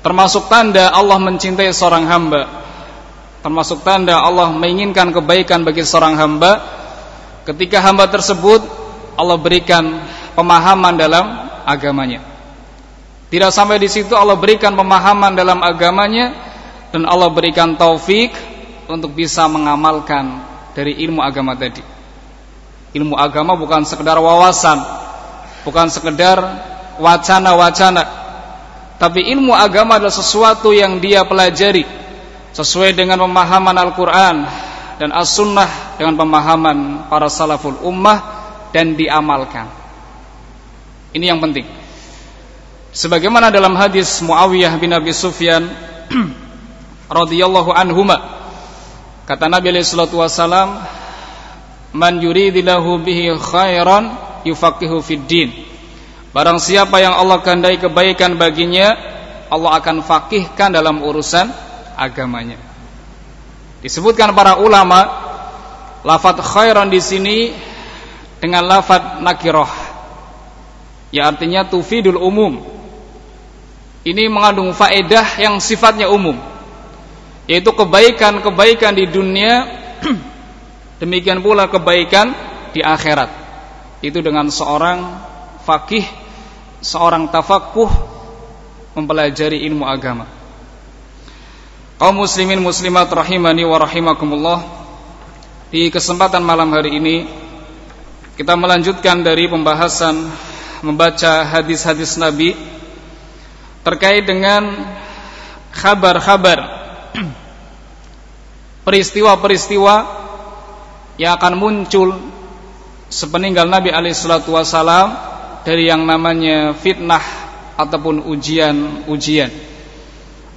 termasuk tanda Allah mencintai seorang hamba. Termasuk tanda Allah menginginkan kebaikan bagi seorang hamba. Ketika hamba tersebut Allah berikan pemahaman dalam agamanya. Tidak sampai di situ Allah berikan pemahaman dalam agamanya dan Allah berikan taufik untuk bisa mengamalkan dari ilmu agama tadi. Ilmu agama bukan sekedar wawasan, bukan sekedar wacana-wacana, tapi ilmu agama adalah sesuatu yang dia pelajari sesuai dengan pemahaman Al-Qur'an dan As-Sunnah dengan pemahaman para salaful ummah dan diamalkan. Ini yang penting. Sebagaimana dalam hadis Muawiyah bin Abi Sufyan radhiyallahu anhuma kata Nabi alaihi salatu wasalam man yuridillahu bihi khairan yufaqihu fid din barang siapa yang Allah kehendaki kebaikan baginya Allah akan fakihkan dalam urusan agamanya. Disebutkan para ulama lafaz khairan di sini dengan lafaz nakirah ya artinya tufidul umum. Ini mengandung faedah yang sifatnya umum yaitu kebaikan-kebaikan di dunia demikian pula kebaikan di akhirat. Itu dengan seorang fakih seorang tafakuh mempelajari ilmu agama. Kaum muslimin muslimat rahimani wa rahimakumullah di kesempatan malam hari ini kita melanjutkan dari pembahasan membaca hadis-hadis Nabi terkait dengan kabar-kabar peristiwa-peristiwa yang akan muncul sepeninggal Nabi alaihissalatu wassalam dari yang namanya fitnah ataupun ujian-ujian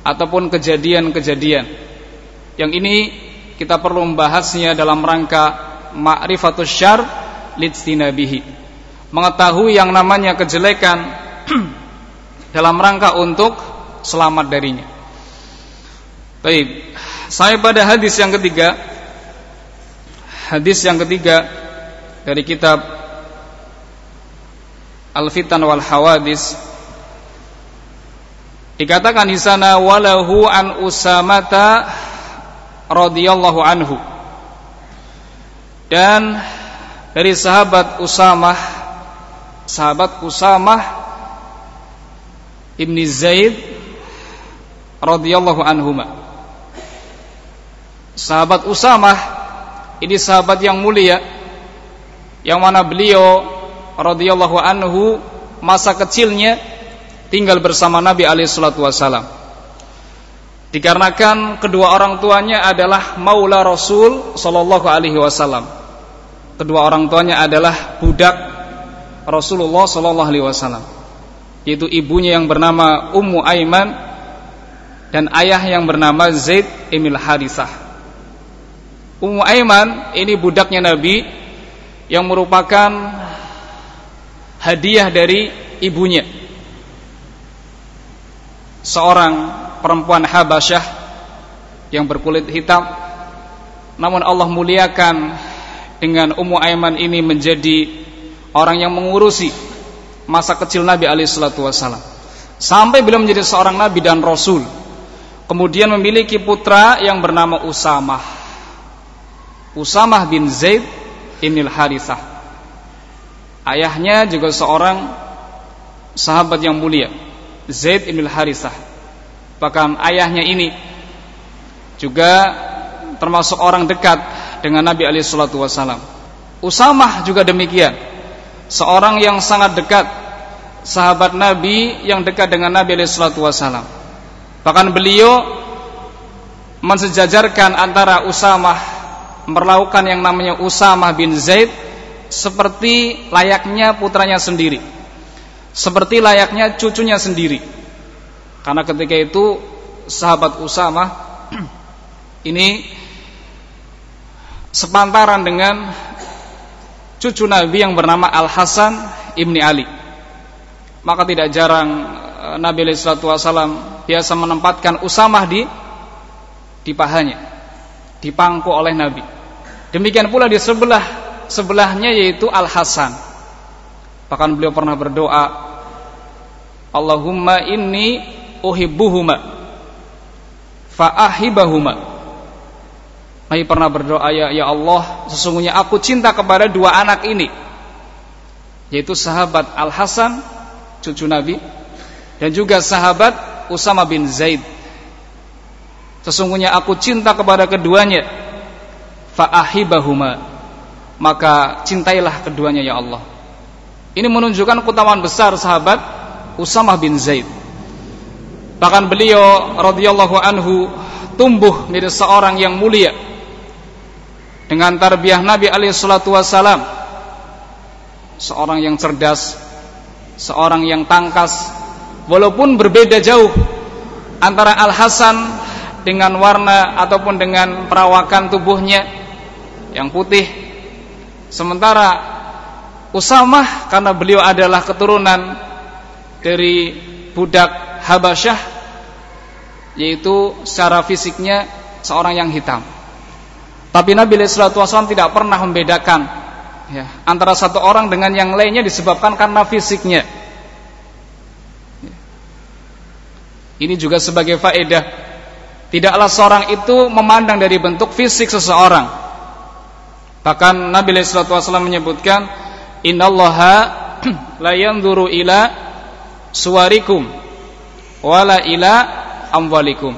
ataupun kejadian-kejadian yang ini kita perlu membahasnya dalam rangka ma'rifatus syar lidstinabihi mengetahui yang namanya kejelekan dalam rangka untuk selamat darinya. Baik, saya pada hadis yang ketiga. Hadis yang ketiga dari kitab Al-Fitan wal Hawadis dikatakan di sana walahu an Usamata radhiyallahu anhu dan dari sahabat Usamah sahabat Usamah Ibni Zaid radhiyallahu anhuma. Sahabat Usamah ini sahabat yang mulia yang mana beliau radhiyallahu anhu masa kecilnya tinggal bersama Nabi alaihi salatu wasalam. Dikarenakan kedua orang tuanya adalah maula Rasul sallallahu alaihi wasallam. Kedua orang tuanya adalah budak Rasulullah sallallahu alaihi wasallam yaitu ibunya yang bernama Ummu Aiman dan ayah yang bernama Zaid Emil Harisah. Ummu Aiman ini budaknya Nabi yang merupakan hadiah dari ibunya. Seorang perempuan Habasyah yang berkulit hitam. Namun Allah muliakan dengan Ummu Aiman ini menjadi orang yang mengurusi masa kecil Nabi alaihissalatu wassalam. Sampai beliau menjadi seorang Nabi dan Rasul. Kemudian memiliki putra yang bernama Usamah. Usamah bin Zaid Inil Harithah ayahnya juga seorang sahabat yang mulia Zaid Inil Harithah bahkan ayahnya ini juga termasuk orang dekat dengan Nabi alaihissalatu wassalam. Usamah juga demikian. Seorang yang sangat dekat sahabat Nabi yang dekat dengan Nabi sallallahu wasallam. Bahkan beliau mensejajarkan antara Usamah melakukan yang namanya Usamah bin Zaid seperti layaknya putranya sendiri. Seperti layaknya cucunya sendiri. Karena ketika itu sahabat Usamah ini sepantaran dengan cucu Nabi yang bernama Al Hasan ibni Ali. Maka tidak jarang eh, Nabi Wasallam biasa menempatkan Usamah di di pahanya, dipangku oleh Nabi. Demikian pula di sebelah sebelahnya yaitu Al Hasan. Bahkan beliau pernah berdoa, Allahumma inni uhibbuhuma fa'ahibahuma. Nabi pernah berdoa ya, ya Allah sesungguhnya aku cinta kepada dua anak ini yaitu sahabat Al Hasan cucu Nabi dan juga sahabat Usama bin Zaid. Sesungguhnya aku cinta kepada keduanya fa'ahibahuma maka cintailah keduanya ya Allah. Ini menunjukkan keutamaan besar sahabat Usama bin Zaid. Bahkan beliau radhiyallahu anhu tumbuh menjadi seorang yang mulia. Dengan tarbiyah Nabi alaihi salatu wasalam seorang yang cerdas seorang yang tangkas walaupun berbeda jauh antara Al Hasan dengan warna ataupun dengan perawakan tubuhnya yang putih sementara Usamah karena beliau adalah keturunan dari budak Habasyah yaitu secara fisiknya seorang yang hitam tapi Nabi SAW tidak pernah membedakan ya, antara satu orang dengan yang lainnya disebabkan karena fisiknya. Ini juga sebagai faedah. Tidaklah seorang itu memandang dari bentuk fisik seseorang. Bahkan Nabi SAW menyebutkan, Innallaha la yanzuru ila suwarikum wala ila amwalikum.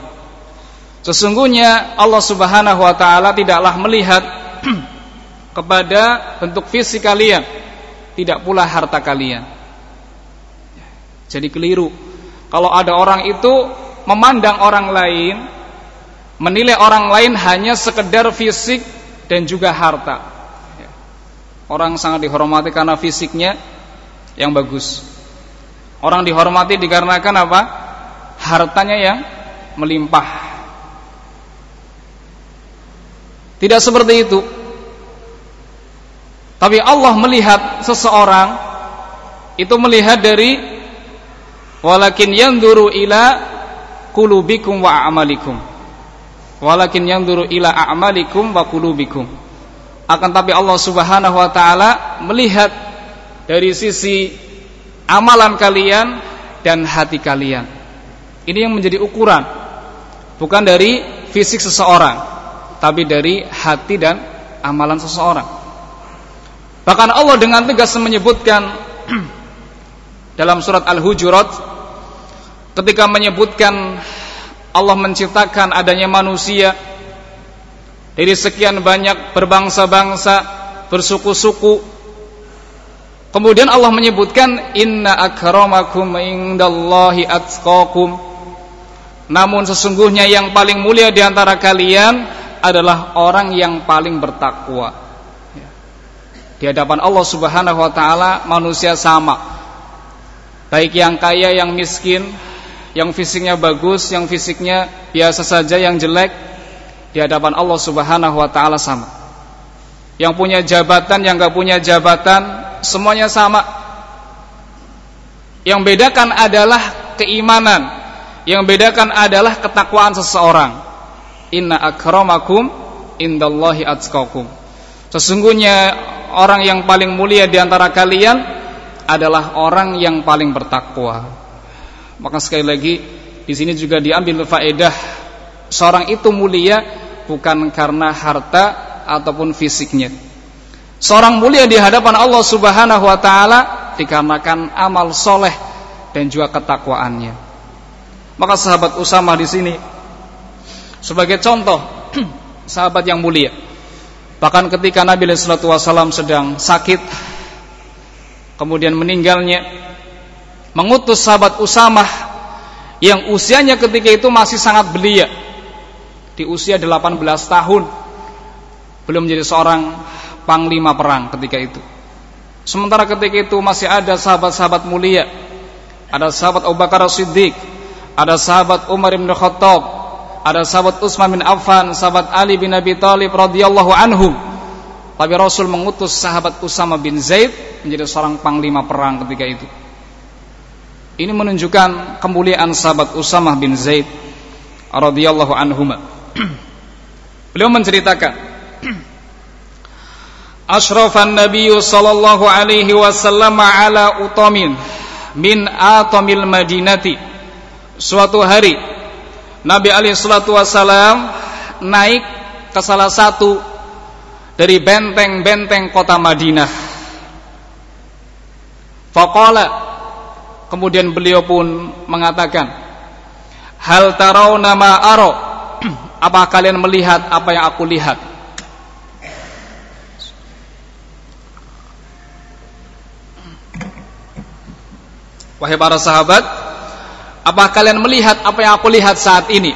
Sesungguhnya Allah Subhanahu wa taala tidaklah melihat kepada bentuk fisik kalian, tidak pula harta kalian. Jadi keliru. Kalau ada orang itu memandang orang lain, menilai orang lain hanya sekedar fisik dan juga harta. Orang sangat dihormati karena fisiknya yang bagus. Orang dihormati dikarenakan apa? Hartanya yang melimpah. Tidak seperti itu. Tapi Allah melihat seseorang itu melihat dari walakin yanzuru ila qulubikum wa a'malikum. Walakin yanzuru ila a'malikum wa qulubikum. Akan tapi Allah Subhanahu wa taala melihat dari sisi amalan kalian dan hati kalian. Ini yang menjadi ukuran bukan dari fisik seseorang tapi dari hati dan amalan seseorang. Bahkan Allah dengan tegas menyebutkan dalam surat Al-Hujurat ketika menyebutkan Allah menciptakan adanya manusia dari sekian banyak berbangsa-bangsa, bersuku-suku. Kemudian Allah menyebutkan inna akramakum indallahi atqakum. Namun sesungguhnya yang paling mulia di antara kalian adalah orang yang paling bertakwa. Di hadapan Allah Subhanahu wa taala manusia sama. Baik yang kaya, yang miskin, yang fisiknya bagus, yang fisiknya biasa saja, yang jelek di hadapan Allah Subhanahu wa taala sama. Yang punya jabatan, yang gak punya jabatan, semuanya sama. Yang bedakan adalah keimanan. Yang bedakan adalah ketakwaan seseorang inna akramakum indallahi atqakum. Sesungguhnya orang yang paling mulia di antara kalian adalah orang yang paling bertakwa. Maka sekali lagi di sini juga diambil faedah seorang itu mulia bukan karena harta ataupun fisiknya. Seorang mulia di hadapan Allah Subhanahu wa taala dikarenakan amal soleh dan juga ketakwaannya. Maka sahabat Usama di sini sebagai contoh sahabat yang mulia. Bahkan ketika Nabi SAW sedang sakit, kemudian meninggalnya, mengutus sahabat Usamah yang usianya ketika itu masih sangat belia, di usia 18 tahun, belum menjadi seorang panglima perang ketika itu. Sementara ketika itu masih ada sahabat-sahabat mulia, ada sahabat Abu Bakar Siddiq, ada sahabat Umar bin Khattab, ada sahabat Utsman bin Affan, sahabat Ali bin Abi Thalib radhiyallahu anhum. Tapi Rasul mengutus sahabat Usama bin Zaid menjadi seorang panglima perang ketika itu. Ini menunjukkan kemuliaan sahabat Usama bin Zaid radhiyallahu anhuma. Beliau menceritakan Ashrafan Nabi sallallahu alaihi wasallam ala utamin min atamil Madinati suatu hari Nabi alaihi salatu wasalam naik ke salah satu dari benteng-benteng kota Madinah. Faqala kemudian beliau pun mengatakan, "Hal tarawna ma aro?" Apa kalian melihat apa yang aku lihat? Wahai para sahabat, apa kalian melihat apa yang aku lihat saat ini?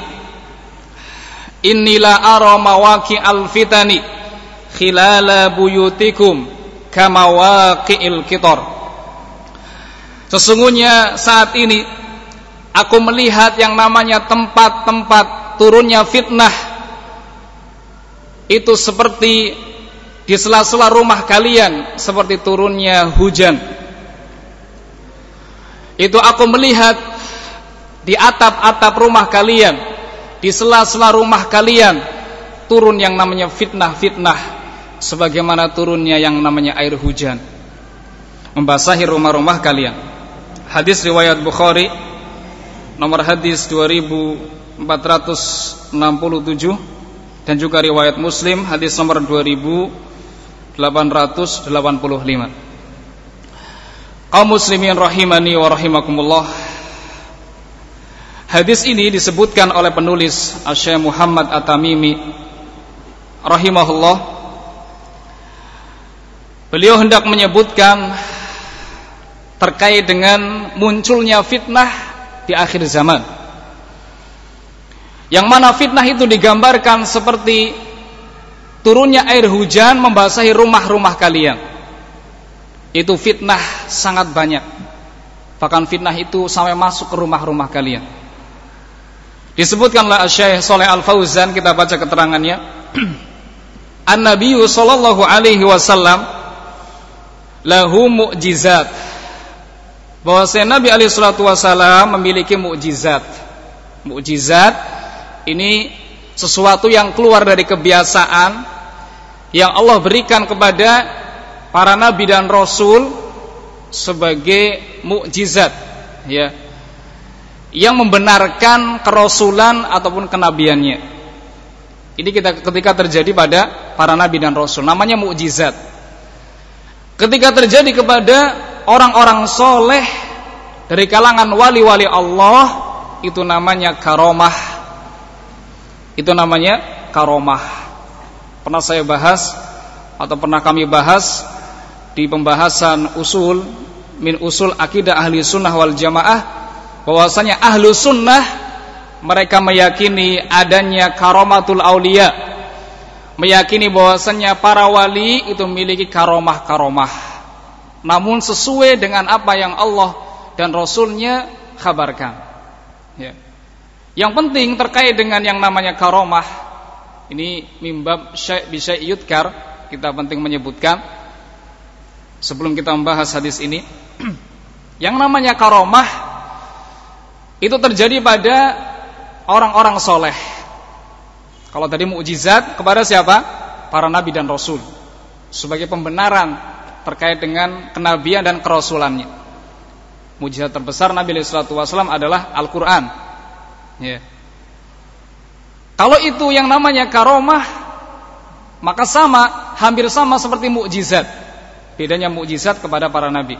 Inilah ara mawaqi al-fitani khilala buyutikum kama waqi'il kitor. Sesungguhnya saat ini aku melihat yang namanya tempat-tempat turunnya fitnah itu seperti di sela-sela rumah kalian seperti turunnya hujan. Itu aku melihat di atap-atap rumah kalian, di sela-sela rumah kalian turun yang namanya fitnah-fitnah sebagaimana turunnya yang namanya air hujan membasahi rumah-rumah kalian. Hadis riwayat Bukhari nomor hadis 2467 dan juga riwayat Muslim hadis nomor 2885. Kaum muslimin rahimani wa rahimakumullah Hadis ini disebutkan oleh penulis Syekh Muhammad At-Tamimi rahimahullah. Beliau hendak menyebutkan terkait dengan munculnya fitnah di akhir zaman. Yang mana fitnah itu digambarkan seperti turunnya air hujan membasahi rumah-rumah kalian. Itu fitnah sangat banyak. Bahkan fitnah itu sampai masuk ke rumah-rumah kalian. Disebutkanlah Syekh Saleh Al-Fauzan kita baca keterangannya. An-Nabi sallallahu alaihi wasallam lahu mu'jizat. Bahwasanya Nabi alaihi salatu wasallam memiliki mukjizat. Mukjizat ini sesuatu yang keluar dari kebiasaan yang Allah berikan kepada para nabi dan rasul sebagai mukjizat ya yang membenarkan kerasulan ataupun kenabiannya. Ini kita ketika terjadi pada para nabi dan rasul, namanya mukjizat. Ketika terjadi kepada orang-orang soleh dari kalangan wali-wali Allah, itu namanya karomah. Itu namanya karomah. Pernah saya bahas atau pernah kami bahas di pembahasan usul min usul akidah ahli sunnah wal jamaah bahwasanya ahlu sunnah mereka meyakini adanya karomatul aulia meyakini bahwasanya para wali itu memiliki karomah-karomah namun sesuai dengan apa yang Allah dan Rasulnya kabarkan ya. yang penting terkait dengan yang namanya karomah ini mimbab syai' bisa yudkar kita penting menyebutkan sebelum kita membahas hadis ini yang namanya karomah itu terjadi pada orang-orang soleh. Kalau tadi mukjizat kepada siapa? Para nabi dan rasul sebagai pembenaran terkait dengan kenabian dan kerasulannya. Mukjizat terbesar Nabi Wasallam adalah Al-Quran. Ya. Kalau itu yang namanya karomah, maka sama, hampir sama seperti mukjizat. Bedanya mukjizat kepada para nabi.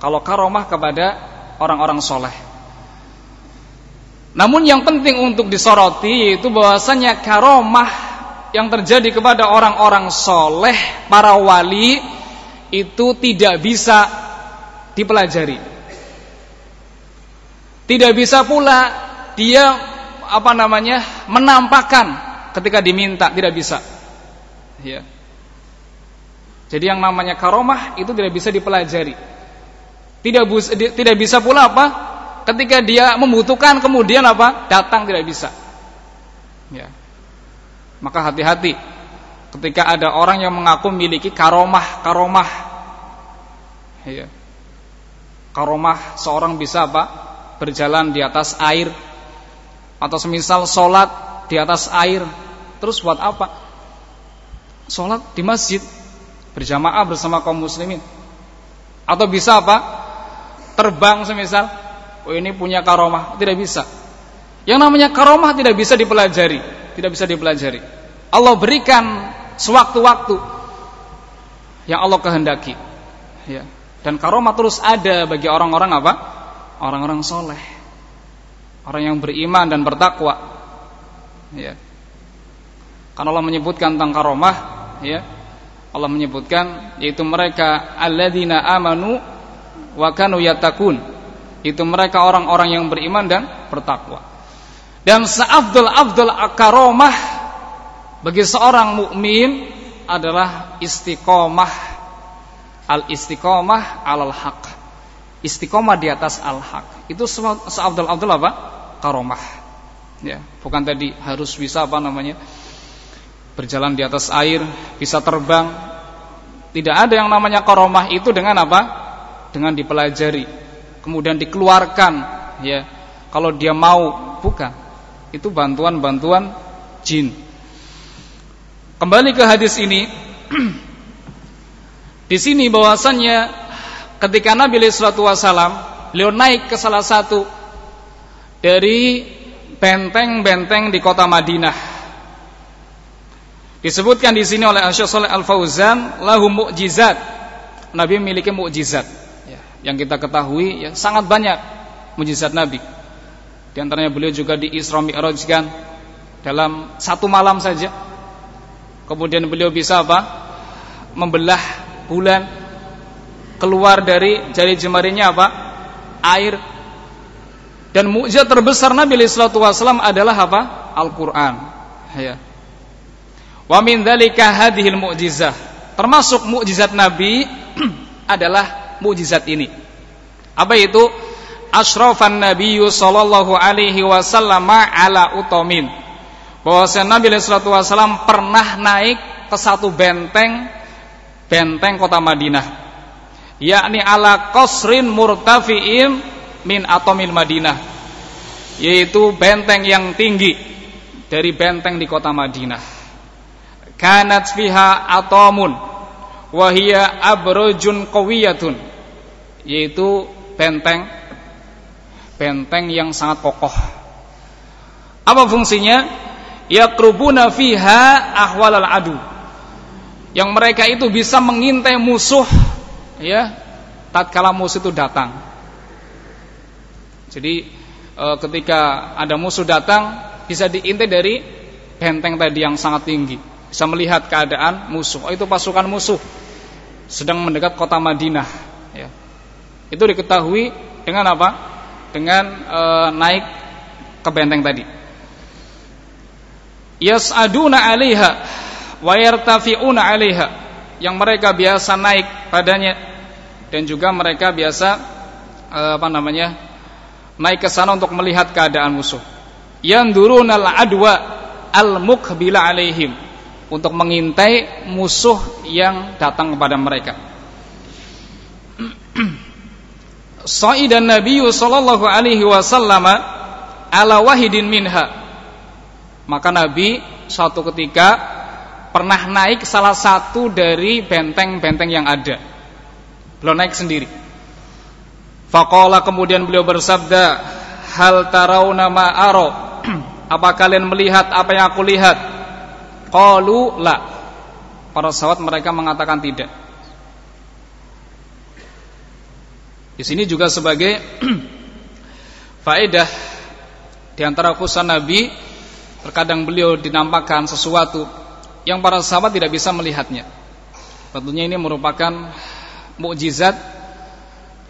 Kalau karomah kepada orang-orang soleh. Namun yang penting untuk disoroti yaitu bahwasanya karomah yang terjadi kepada orang-orang soleh, para wali itu tidak bisa dipelajari. Tidak bisa pula dia apa namanya menampakkan ketika diminta tidak bisa. Ya. Jadi yang namanya karomah itu tidak bisa dipelajari. Tidak tidak bisa pula apa? ketika dia membutuhkan kemudian apa? Datang tidak bisa. Ya. Maka hati-hati ketika ada orang yang mengaku memiliki karomah, karomah. Ya. Karomah seorang bisa apa? Berjalan di atas air atau semisal sholat di atas air. Terus buat apa? Sholat di masjid berjamaah bersama kaum muslimin. Atau bisa apa? Terbang semisal oh ini punya karomah, tidak bisa. Yang namanya karomah tidak bisa dipelajari, tidak bisa dipelajari. Allah berikan sewaktu-waktu yang Allah kehendaki. Ya. Dan karomah terus ada bagi orang-orang apa? Orang-orang soleh, orang yang beriman dan bertakwa. Ya. Karena Allah menyebutkan tentang karomah, ya. Allah menyebutkan yaitu mereka alladzina amanu wa kanu yatakun. Itu mereka orang-orang yang beriman dan bertakwa. Dan seafdal afdal karomah bagi seorang mukmin adalah istiqomah al istiqomah alal haq. Istiqomah di atas al haq. Itu seafdal afdal apa? Karomah. Ya, bukan tadi harus bisa apa namanya? berjalan di atas air, bisa terbang. Tidak ada yang namanya karomah itu dengan apa? Dengan dipelajari, kemudian dikeluarkan, ya. Kalau dia mau, bukan itu bantuan-bantuan jin. Kembali ke hadis ini, di sini bahwasannya ketika Nabi Shallallahu Wasallam beliau naik ke salah satu dari benteng-benteng di kota Madinah. Disebutkan di sini oleh Syekh Shalih Al Fauzan lahu mukjizat. Nabi memiliki mukjizat. Ya, yang kita ketahui ya sangat banyak mukjizat Nabi. Di antaranya beliau juga di Isra Mi'rajkan dalam satu malam saja. Kemudian beliau bisa apa? Membelah bulan keluar dari jari jemarinya apa? Air. Dan mukjizat terbesar Nabi sallallahu wasallam adalah apa? Al-Qur'an. Ya. Wa min dzalika hadhil mu'jizah. Termasuk mukjizat Nabi adalah mukjizat ini. Apa itu? asrafan nabiyyu sallallahu alaihi wasallam ala utomin bahwa Nabi sallallahu alaihi wasallam pernah naik ke satu benteng benteng kota Madinah yakni ala qasrin murtafi'in min atomil Madinah yaitu benteng yang tinggi dari benteng di kota Madinah kanat fiha atomun wahia abrojun qawiyatun yaitu benteng benteng yang sangat kokoh. Apa fungsinya? Yaqrubuna fiha ahwalal adu. Yang mereka itu bisa mengintai musuh ya tatkala musuh itu datang. Jadi e, ketika ada musuh datang bisa diintai dari benteng tadi yang sangat tinggi. Bisa melihat keadaan musuh. Oh itu pasukan musuh sedang mendekat kota Madinah ya. Itu diketahui dengan apa? dengan e, naik ke benteng tadi. Yas'aduna 'alaiha wa yartafi'una 'alaiha yang mereka biasa naik padanya dan juga mereka biasa e, apa namanya? naik ke sana untuk melihat keadaan musuh. Yandurunal adwa al-muqbila 'alaihim untuk mengintai musuh yang datang kepada mereka. Sa'idan Nabi sallallahu alaihi wasallam ala wahidin minha. Maka Nabi suatu ketika pernah naik salah satu dari benteng-benteng yang ada. Beliau naik sendiri. Faqala kemudian beliau bersabda, "Hal tarawna ma aro?" apa kalian melihat apa yang aku lihat? Qalu la. Para sahabat mereka mengatakan tidak. Di sini juga sebagai faedah di antara khusus Nabi terkadang beliau dinampakkan sesuatu yang para sahabat tidak bisa melihatnya. Tentunya ini merupakan mukjizat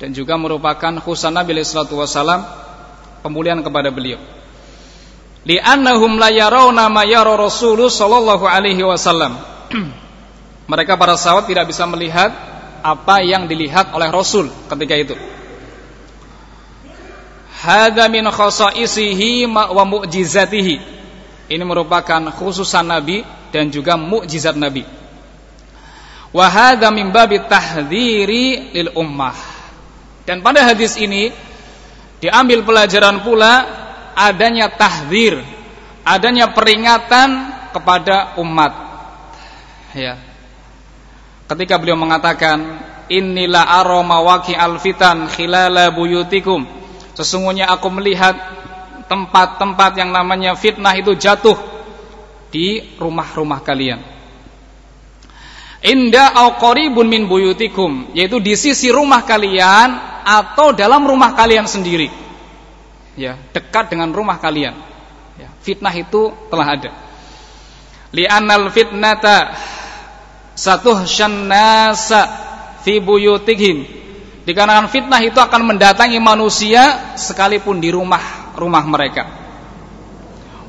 dan juga merupakan khusus Nabi sallallahu wasallam pemulihan kepada beliau. Li'annahum la yarawna ma yara Rasulullah sallallahu alaihi wasallam. Mereka para sahabat tidak bisa melihat apa yang dilihat oleh Rasul ketika itu. Hada min khasaisihi wa mu'jizatihi. Ini merupakan khususan Nabi dan juga mukjizat Nabi. Wa hadza min babi tahdhiri lil ummah. Dan pada hadis ini diambil pelajaran pula adanya tahdzir, adanya peringatan kepada umat. Ya, ketika beliau mengatakan inilah aroma waqi alfitan khilala buyutikum Sesungguhnya aku melihat tempat-tempat yang namanya fitnah itu jatuh di rumah-rumah kalian. Inda au qaribun min buyutikum, yaitu di sisi rumah kalian atau dalam rumah kalian sendiri. Ya, dekat dengan rumah kalian. Ya, fitnah itu telah ada. Li'annal fitnata satuhsyan nasa fi buyutihim. Dikarenakan fitnah itu akan mendatangi manusia sekalipun di rumah-rumah mereka.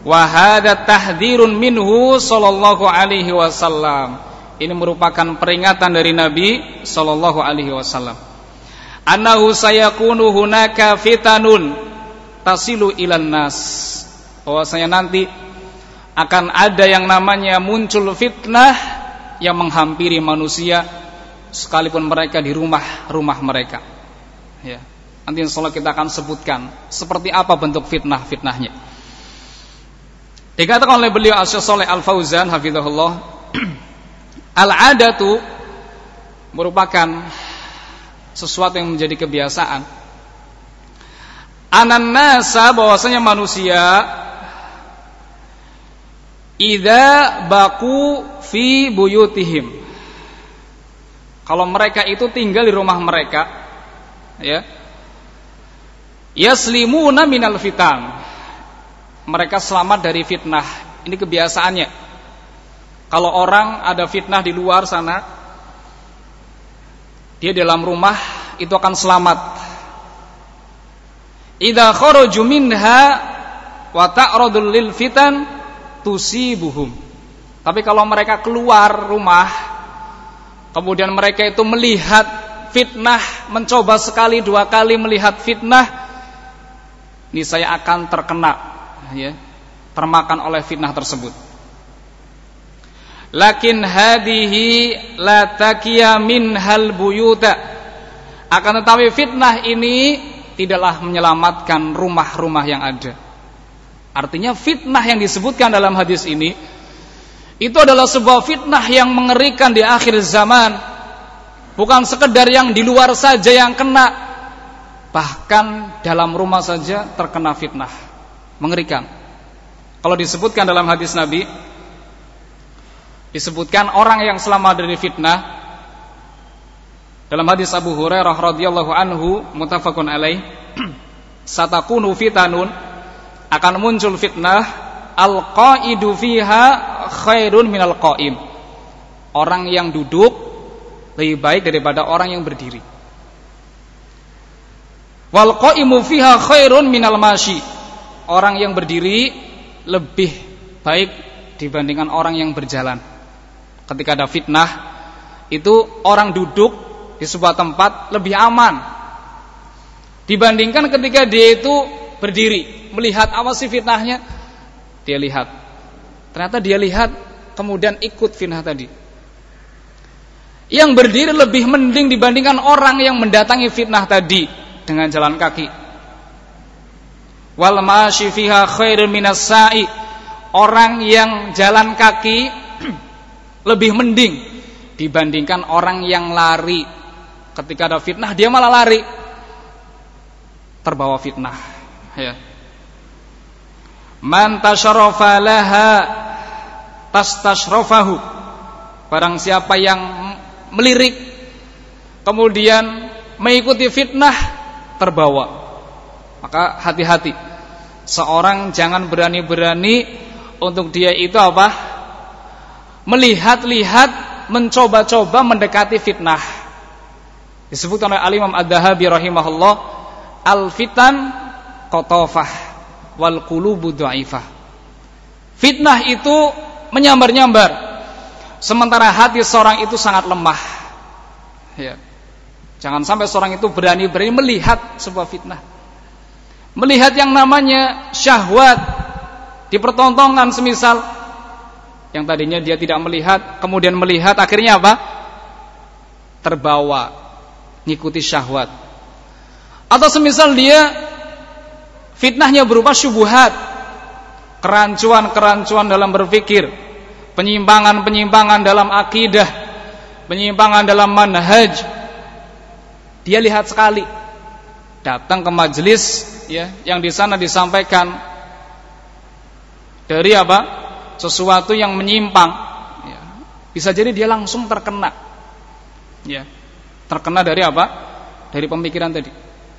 Wa hadza tahdhirun minhu sallallahu alaihi wasallam ini merupakan peringatan dari Nabi sallallahu alaihi wasallam. Annahu sayakunu hunaka fitanun tasilu ilan nas. Bahwasanya nanti akan ada yang namanya muncul fitnah yang menghampiri manusia sekalipun mereka di rumah-rumah mereka. Ya. Nanti insyaallah kita akan sebutkan seperti apa bentuk fitnah-fitnahnya. Dikatakan oleh beliau Asy-Syaikh Al-Fauzan hafizahullah Al-adatu merupakan sesuatu yang menjadi kebiasaan. Ananasa bahwasanya manusia idza baku fi buyutihim. Kalau mereka itu tinggal di rumah mereka, ya. Yaslimuna minal fitan. Mereka selamat dari fitnah. Ini kebiasaannya. Kalau orang ada fitnah di luar sana, dia dalam rumah itu akan selamat. Idza kharaju minha wa ta'radul lil fitan tusibuhum. Tapi kalau mereka keluar rumah, kemudian mereka itu melihat fitnah, mencoba sekali dua kali melihat fitnah, ini saya akan terkena, ya, termakan oleh fitnah tersebut. Lakin hadihi la takiya hal buyuta. Akan tetapi fitnah ini tidaklah menyelamatkan rumah-rumah yang ada. Artinya fitnah yang disebutkan dalam hadis ini itu adalah sebuah fitnah yang mengerikan di akhir zaman. Bukan sekedar yang di luar saja yang kena, bahkan dalam rumah saja terkena fitnah. Mengerikan. Kalau disebutkan dalam hadis Nabi, disebutkan orang yang selamat dari fitnah dalam hadis Abu Hurairah radhiyallahu anhu mutafakun alaih satakunu fitanun akan muncul fitnah al-qaidu fiha khairun minal qaim orang yang duduk lebih baik daripada orang yang berdiri wal qaimu fiha khairun minal mashi. Orang yang berdiri lebih baik dibandingkan orang yang berjalan. Ketika ada fitnah itu orang duduk di sebuah tempat lebih aman dibandingkan ketika dia itu berdiri melihat apa sih fitnahnya. Dia lihat. Ternyata dia lihat kemudian ikut fitnah tadi. Yang berdiri lebih mending dibandingkan orang yang mendatangi fitnah tadi dengan jalan kaki. Wal masyi fiha khairun minas sa'i. Orang yang jalan kaki lebih mending dibandingkan orang yang lari. Ketika ada fitnah dia malah lari. Terbawa fitnah ya. Man tasyarafa laha tastashrafahu barang siapa yang melirik kemudian mengikuti fitnah terbawa maka hati-hati seorang jangan berani-berani untuk dia itu apa melihat-lihat, mencoba-coba mendekati fitnah. Disebutkan oleh Al-Imam Ad-Dahabi rahimahullah, al-fitan qatafah wal qulubu dhaifah. Fitnah itu menyambar-nyambar. Sementara hati seorang itu sangat lemah. Ya. Jangan sampai seorang itu berani-berani melihat sebuah fitnah. Melihat yang namanya syahwat dipertontonkan semisal. Yang tadinya dia tidak melihat kemudian melihat akhirnya apa? Terbawa ngikuti syahwat. Atau semisal dia fitnahnya berupa syubuhat kerancuan-kerancuan dalam berpikir penyimpangan-penyimpangan dalam akidah penyimpangan dalam manhaj dia lihat sekali datang ke majelis ya yang di sana disampaikan dari apa? sesuatu yang menyimpang ya. bisa jadi dia langsung terkena ya terkena dari apa? dari pemikiran tadi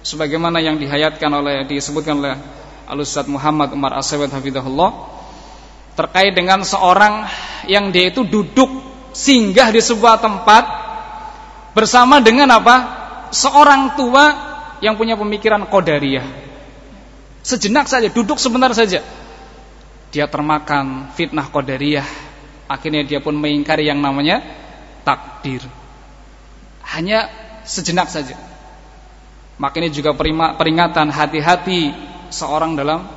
sebagaimana yang dihayatkan oleh disebutkan oleh Al-Ustaz Muhammad Umar Hafidahullah terkait dengan seorang yang dia itu duduk singgah di sebuah tempat bersama dengan apa? Seorang tua yang punya pemikiran qadariyah. Sejenak saja, duduk sebentar saja. Dia termakan fitnah qadariyah. Akhirnya dia pun mengingkari yang namanya takdir. Hanya sejenak saja. Makanya juga peringatan hati-hati seorang dalam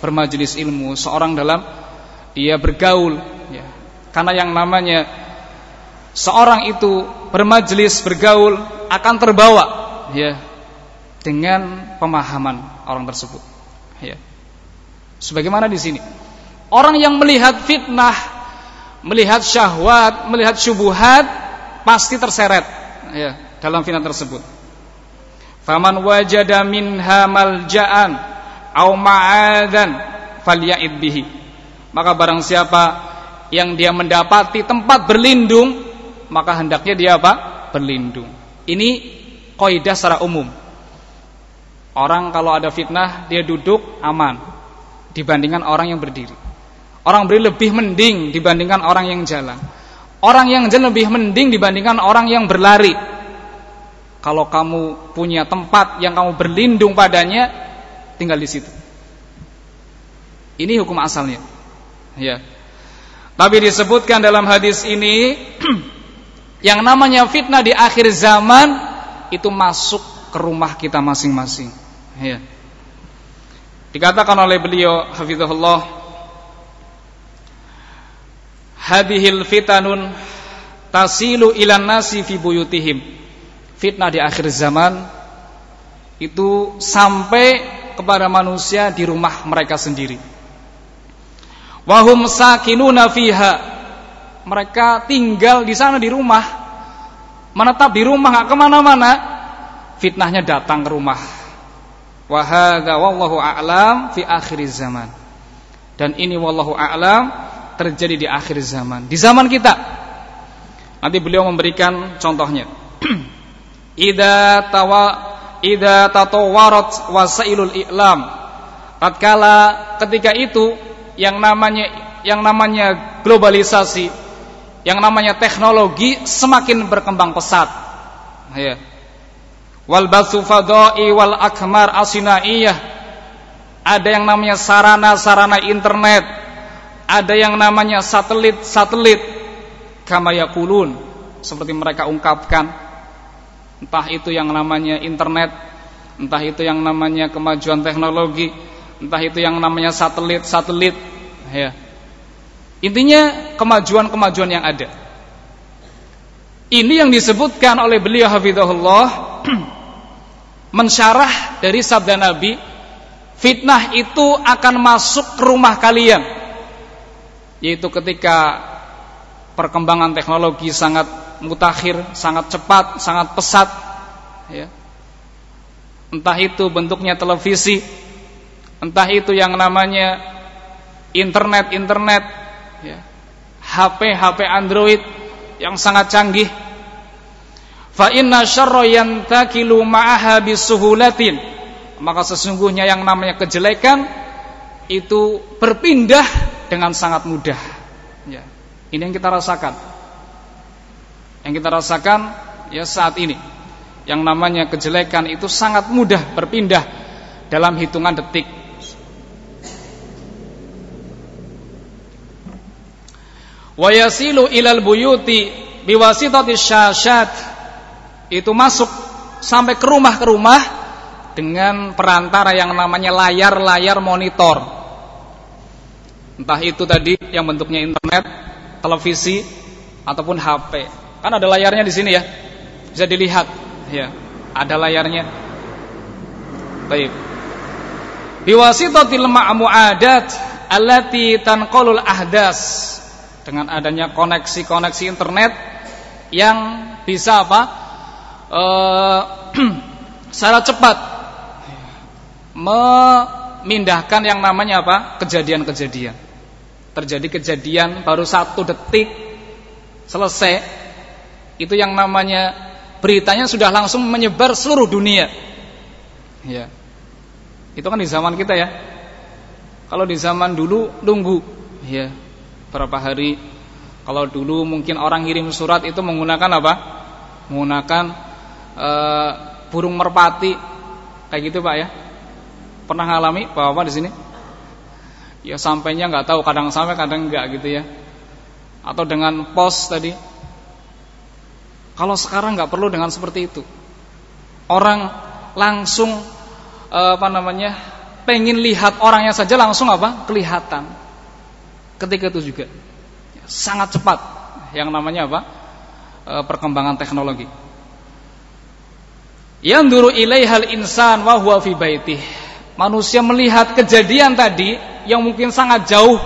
bermajelis ilmu, seorang dalam dia bergaul ya. Karena yang namanya seorang itu bermajelis bergaul akan terbawa ya dengan pemahaman orang tersebut ya. Sebagaimana di sini. Orang yang melihat fitnah melihat syahwat melihat syubhat pasti terseret ya dalam fitnah tersebut. Faman wajada minha malja'an au ma'adan falya'id bihi. Maka barang siapa yang dia mendapati tempat berlindung maka hendaknya dia apa? berlindung. Ini kaidah secara umum. Orang kalau ada fitnah dia duduk aman dibandingkan orang yang berdiri. Orang berdiri lebih mending dibandingkan orang yang jalan. Orang yang jalan lebih mending dibandingkan orang yang berlari. Kalau kamu punya tempat yang kamu berlindung padanya, tinggal di situ. Ini hukum asalnya. Ya. Tapi disebutkan dalam hadis ini Yang namanya fitnah di akhir zaman itu masuk ke rumah kita masing-masing. Ya. Dikatakan oleh beliau hafizahullah Hadhil fitanun tasilu ilan nasi fi buyutihim. Fitnah di akhir zaman itu sampai kepada manusia di rumah mereka sendiri. Wahum sakinuna fiha mereka tinggal di sana di rumah, menetap di rumah nggak ke mana-mana, fitnahnya datang ke rumah. Wahada wallahu a'lam fi akhir zaman. Dan ini wallahu a'lam terjadi di akhir zaman, di zaman kita. Nanti beliau memberikan contohnya. Ida tawa ida tatawarat wasailul i'lam. Tatkala ketika itu yang namanya yang namanya globalisasi yang namanya teknologi semakin berkembang pesat. Ya. Wal batsu fadai wal akmar asinaiyah. Ada yang namanya sarana-sarana internet. Ada yang namanya satelit-satelit kama yaqulun seperti mereka ungkapkan. Entah itu yang namanya internet, entah itu yang namanya kemajuan teknologi, entah itu yang namanya satelit-satelit, ya Intinya kemajuan-kemajuan yang ada. Ini yang disebutkan oleh beliau hafizahullah mensyarah dari sabda Nabi, fitnah itu akan masuk ke rumah kalian. Yaitu ketika perkembangan teknologi sangat mutakhir, sangat cepat, sangat pesat ya. Entah itu bentuknya televisi, entah itu yang namanya internet-internet ya. HP HP Android yang sangat canggih. Fa inna syarra yantakilu ma'aha bisuhulatin. Maka sesungguhnya yang namanya kejelekan itu berpindah dengan sangat mudah. Ya. Ini yang kita rasakan. Yang kita rasakan ya saat ini. Yang namanya kejelekan itu sangat mudah berpindah dalam hitungan detik wa yasilu ilal buyuti biwasitati syashat. Itu masuk sampai ke rumah ke rumah dengan perantara yang namanya layar-layar monitor. Entah itu tadi yang bentuknya internet televisi ataupun HP kan ada layarnya di sini ya. Bisa dilihat. Ya ada layarnya. Baik. Biwasitatil ma'muadat allati tanqalul ahdas dengan adanya koneksi-koneksi internet yang bisa apa e, secara cepat memindahkan yang namanya apa? kejadian-kejadian. Terjadi kejadian baru satu detik selesai, itu yang namanya beritanya sudah langsung menyebar seluruh dunia. Ya. Itu kan di zaman kita ya. Kalau di zaman dulu nunggu ya berapa hari. Kalau dulu mungkin orang kirim surat itu menggunakan apa? Menggunakan e, burung merpati kayak gitu Pak ya. Pernah ngalami Bapak di sini? Ya sampainya nggak tahu, kadang sampai kadang enggak gitu ya. Atau dengan pos tadi. Kalau sekarang nggak perlu dengan seperti itu. Orang langsung eh, apa namanya? pengen lihat orangnya saja langsung apa? kelihatan. Ketika itu juga sangat cepat yang namanya apa? E, perkembangan teknologi. Yang dulu ilaihal insan wa huwa fi. Manusia melihat kejadian tadi yang mungkin sangat jauh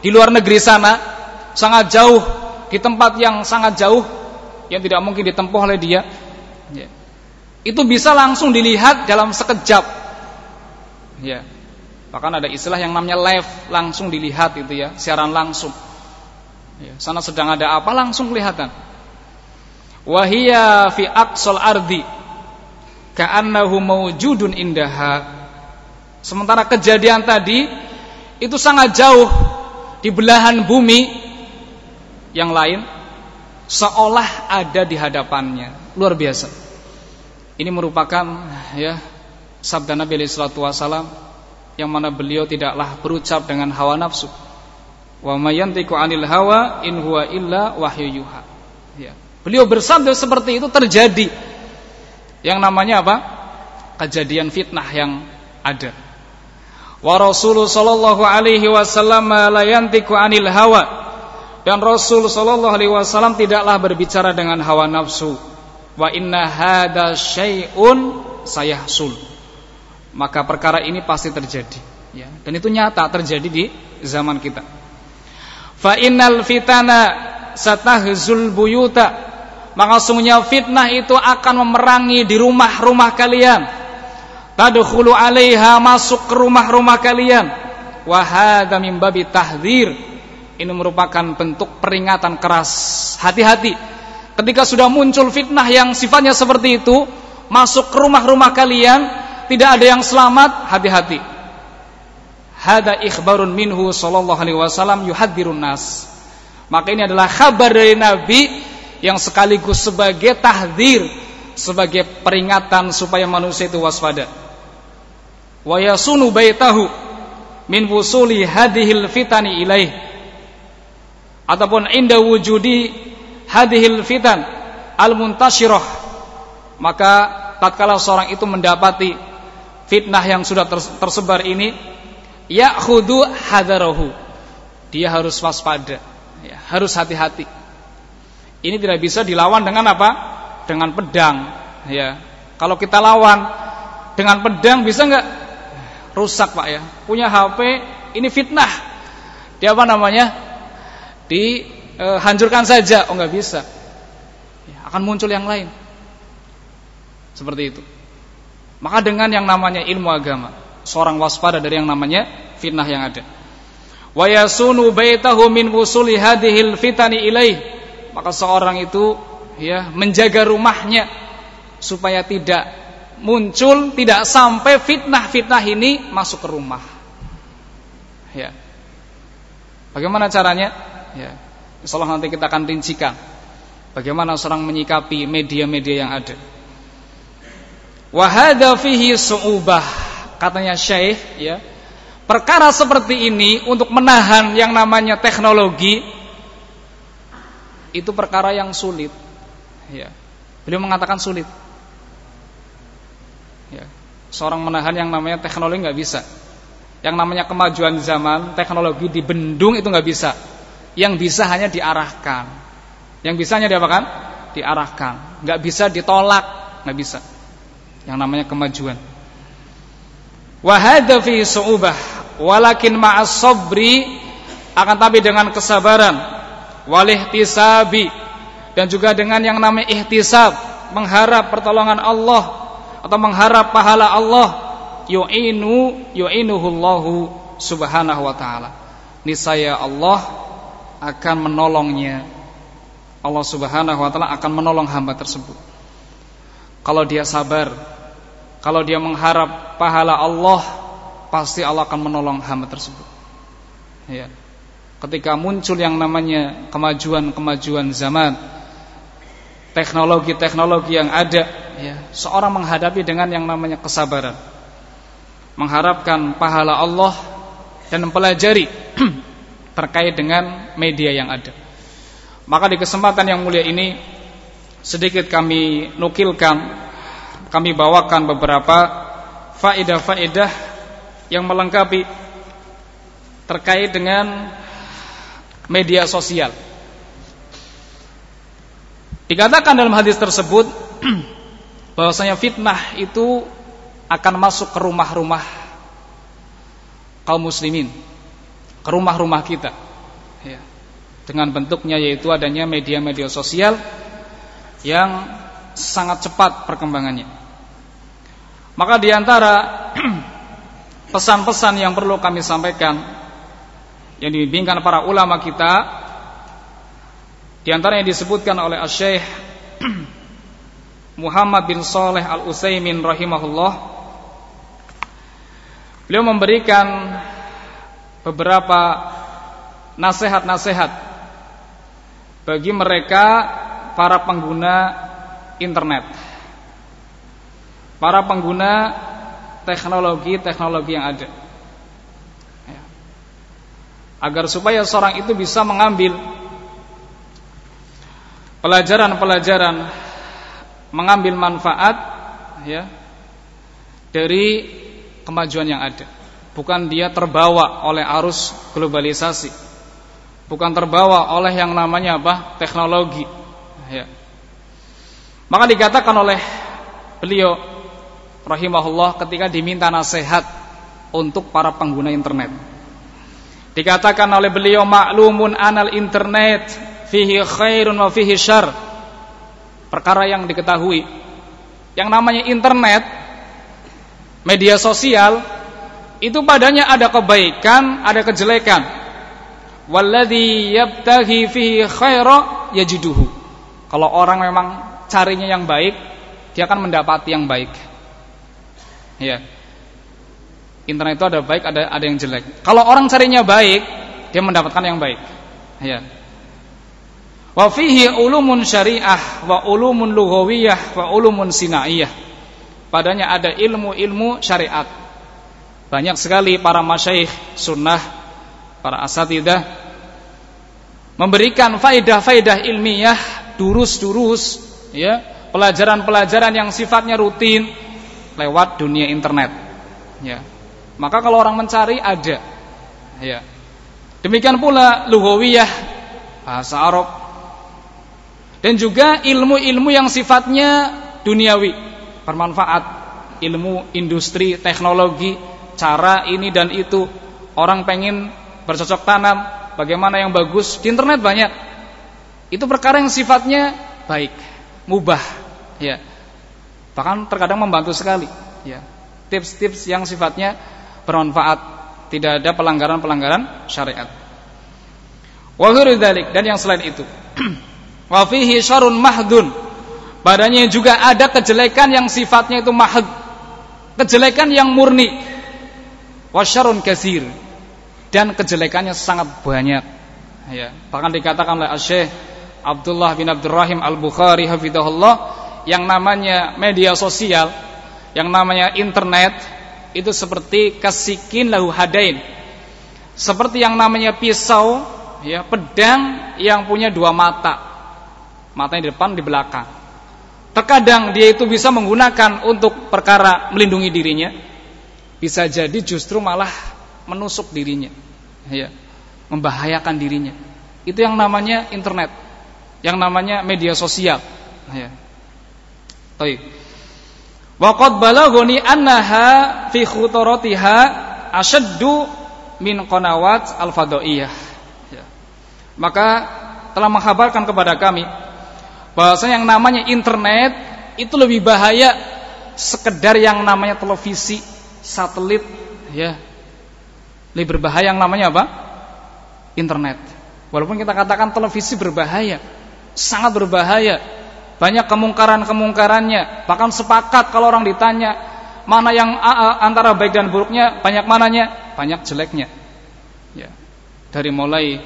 di luar negeri sana, sangat jauh di tempat yang sangat jauh yang tidak mungkin ditempuh oleh dia. Ya. Itu bisa langsung dilihat dalam sekejap. Ya. Bahkan ada istilah yang namanya live, langsung dilihat itu ya, siaran langsung. Ya, sana sedang ada apa langsung kelihatan. Wahia fi aqsal ardi ka'annahu mawjudun indaha. Sementara kejadian tadi itu sangat jauh di belahan bumi yang lain seolah ada di hadapannya. Luar biasa. Ini merupakan ya sabda Nabi sallallahu wasallam yang mana beliau tidaklah berucap dengan hawa nafsu. Wa mayantiqu 'anil hawa in huwa illa wahyu yuha. Ya. Beliau bersabda seperti itu terjadi. Yang namanya apa? Kejadian fitnah yang ada. Wa Rasulullah sallallahu alaihi wasallam la yantiqu 'anil hawa. Dan Rasul sallallahu alaihi wasallam tidaklah berbicara dengan hawa nafsu. Wa inna hadza syai'un sayahsul maka perkara ini pasti terjadi ya. Dan itu nyata terjadi di zaman kita. Fa innal fitana satahzul buyuta. Maka sungguhnya fitnah itu akan memerangi di rumah-rumah kalian. Tadkhulu 'alaiha masuk ke rumah-rumah kalian. Wa hadza min babi tahdzir. Ini merupakan bentuk peringatan keras. Hati-hati. Ketika sudah muncul fitnah yang sifatnya seperti itu masuk ke rumah-rumah kalian tidak ada yang selamat, hati-hati. Hada ikhbarun minhu sallallahu alaihi wasallam yuhadzirun nas. Maka ini adalah kabar dari Nabi yang sekaligus sebagai tahdir, sebagai peringatan supaya manusia itu waspada. Wa yasunu baitahu min wusuli hadhil fitani ilaih. Ataupun inda wujudi hadhil fitan al-muntashirah. Maka tatkala seorang itu mendapati fitnah yang sudah tersebar ini ya'khudhu hadarahu. Dia harus waspada. Ya, harus hati-hati. Ini tidak bisa dilawan dengan apa? Dengan pedang. Ya. Kalau kita lawan dengan pedang bisa nggak? Rusak pak ya. Punya HP ini fitnah. Dia apa namanya? Dihancurkan saja. Oh nggak bisa. Ya, akan muncul yang lain. Seperti itu maka dengan yang namanya ilmu agama, seorang waspada dari yang namanya fitnah yang ada. Wa yasunu baitahu min wusuli hadhil fitani ilaih. Maka seorang itu ya menjaga rumahnya supaya tidak muncul, tidak sampai fitnah-fitnah ini masuk ke rumah. Ya. Bagaimana caranya? Ya. Insyaallah nanti kita akan rincikan bagaimana seorang menyikapi media-media yang ada. Wahada fihi su'ubah katanya Syekh ya. Perkara seperti ini untuk menahan yang namanya teknologi itu perkara yang sulit. Ya. Beliau mengatakan sulit. Ya. Seorang menahan yang namanya teknologi nggak bisa. Yang namanya kemajuan zaman, teknologi dibendung itu nggak bisa. Yang bisa hanya diarahkan. Yang bisa hanya diapakan? Diarahkan. Nggak bisa ditolak, nggak bisa yang namanya kemajuan. Wa hadza fi su'ubah walakin ma'as sabri akan tapi dengan kesabaran wal ihtisabi dan juga dengan yang namanya ihtisab mengharap pertolongan Allah atau mengharap pahala Allah yu'inu yu'inuhullahu subhanahu wa ta'ala. Niscaya Allah akan menolongnya. Allah subhanahu wa ta'ala akan menolong hamba tersebut. Kalau dia sabar, kalau dia mengharap pahala Allah, pasti Allah akan menolong hamba tersebut. Ya. Ketika muncul yang namanya kemajuan-kemajuan zaman, teknologi-teknologi yang ada, ya, seorang menghadapi dengan yang namanya kesabaran mengharapkan pahala Allah dan mempelajari terkait dengan media yang ada. Maka di kesempatan yang mulia ini sedikit kami nukilkan, kami bawakan beberapa faedah-faedah yang melengkapi terkait dengan media sosial. Dikatakan dalam hadis tersebut bahwasanya fitnah itu akan masuk ke rumah-rumah kaum muslimin, ke rumah-rumah kita. Ya. Dengan bentuknya yaitu adanya media-media sosial yang sangat cepat perkembangannya. Maka di antara pesan-pesan yang perlu kami sampaikan yang dibimbingkan para ulama kita di antara yang disebutkan oleh Syekh Muhammad bin Saleh Al Utsaimin rahimahullah Beliau memberikan beberapa nasihat-nasihat bagi mereka para pengguna internet. Para pengguna teknologi-teknologi yang ada. Ya. Agar supaya seorang itu bisa mengambil pelajaran-pelajaran mengambil manfaat ya dari kemajuan yang ada. Bukan dia terbawa oleh arus globalisasi. Bukan terbawa oleh yang namanya apa? teknologi. Ya. Maka dikatakan oleh beliau rahimahullah ketika diminta nasihat untuk para pengguna internet. Dikatakan oleh beliau maklumun anal internet fihi khairun wa fihi syar. Perkara yang diketahui yang namanya internet media sosial itu padanya ada kebaikan, ada kejelekan. Walladhi yabtaghi fihi khaira yajiduhu. Kalau orang memang carinya yang baik, dia akan mendapati yang baik. Ya. Internet itu ada baik, ada ada yang jelek. Kalau orang carinya baik, dia mendapatkan yang baik. Ya. Wa fihi ulumun syariah wa ulumun lughawiyah wa ulumun sinaiyah padanya ada ilmu-ilmu syariat. Banyak sekali para masyaikh sunnah, para asatidah memberikan faidah-faidah ilmiah, durus-durus, ya, pelajaran-pelajaran yang sifatnya rutin lewat dunia internet. Ya. Maka kalau orang mencari ada. Ya. Demikian pula lughawiyah bahasa Arab dan juga ilmu-ilmu yang sifatnya duniawi bermanfaat ilmu industri teknologi cara ini dan itu orang pengen bercocok tanam bagaimana yang bagus di internet banyak itu perkara yang sifatnya baik mubah ya bahkan terkadang membantu sekali ya tips-tips yang sifatnya bermanfaat tidak ada pelanggaran-pelanggaran syariat wa dan yang selain itu wa fihi syarun mahdun Padanya juga ada kejelekan yang sifatnya itu mahad. Kejelekan yang murni. Wasyarun kasir. Dan kejelekannya sangat banyak. Ya, bahkan dikatakan oleh Syekh Abdullah bin Abdurrahim Al-Bukhari hafizahullah yang namanya media sosial, yang namanya internet itu seperti kasikin lahu hadain. Seperti yang namanya pisau, ya, pedang yang punya dua mata. Matanya di depan, di belakang. Terkadang dia itu bisa menggunakan untuk perkara melindungi dirinya, bisa jadi justru malah menusuk dirinya, ya, membahayakan dirinya. Itu yang namanya internet, yang namanya media sosial. Ya. Baik. Waqad balaghani annaha fi khutaratiha ashaddu min qanawat al-fadaiyah. Ya. Maka telah menghabarkan kepada kami bahwasanya yang namanya internet itu lebih bahaya sekedar yang namanya televisi satelit ya lebih berbahaya yang namanya apa internet walaupun kita katakan televisi berbahaya sangat berbahaya. Banyak kemungkaran-kemungkarannya. Bahkan sepakat kalau orang ditanya mana yang antara baik dan buruknya? Banyak mananya? Banyak jeleknya. Ya. Dari mulai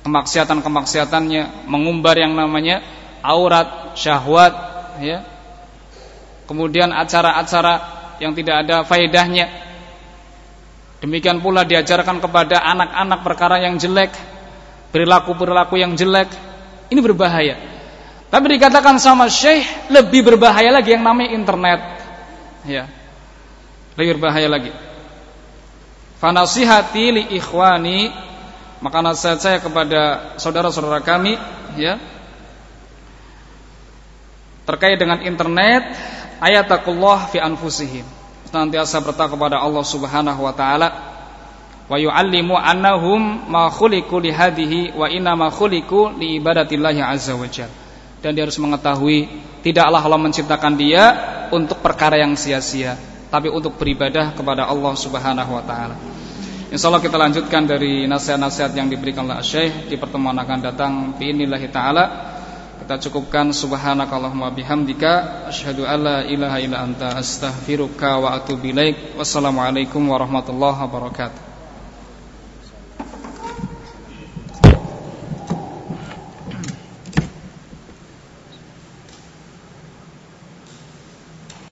kemaksiatan-kemaksiatannya mengumbar yang namanya aurat syahwat ya. Kemudian acara-acara yang tidak ada faedahnya. Demikian pula diajarkan kepada anak-anak perkara yang jelek perilaku-perilaku yang jelek ini berbahaya. Tapi dikatakan sama syekh lebih berbahaya lagi yang namanya internet. Ya. Lebih berbahaya lagi. Fanasihati li ikhwani. Maka nasihat saya kepada saudara-saudara kami ya. Terkait dengan internet ayatakullah fi anfusihim. Senantiasa bertakwa kepada Allah Subhanahu wa taala wa yu'allimu annahum ma khuliqu li hadhihi wa inna ma khuliqu li ibadatillahi azza wajalla dan dia harus mengetahui tidaklah Allah menciptakan dia untuk perkara yang sia-sia tapi untuk beribadah kepada Allah Subhanahu wa taala. Insyaallah kita lanjutkan dari nasihat-nasihat yang diberikan oleh Syekh di pertemuan akan datang biinillahi taala. Kita cukupkan subhanakallahumma bihamdika asyhadu alla ilaha illa anta astaghfiruka wa atubu ilaik. Wassalamualaikum warahmatullahi wabarakatuh.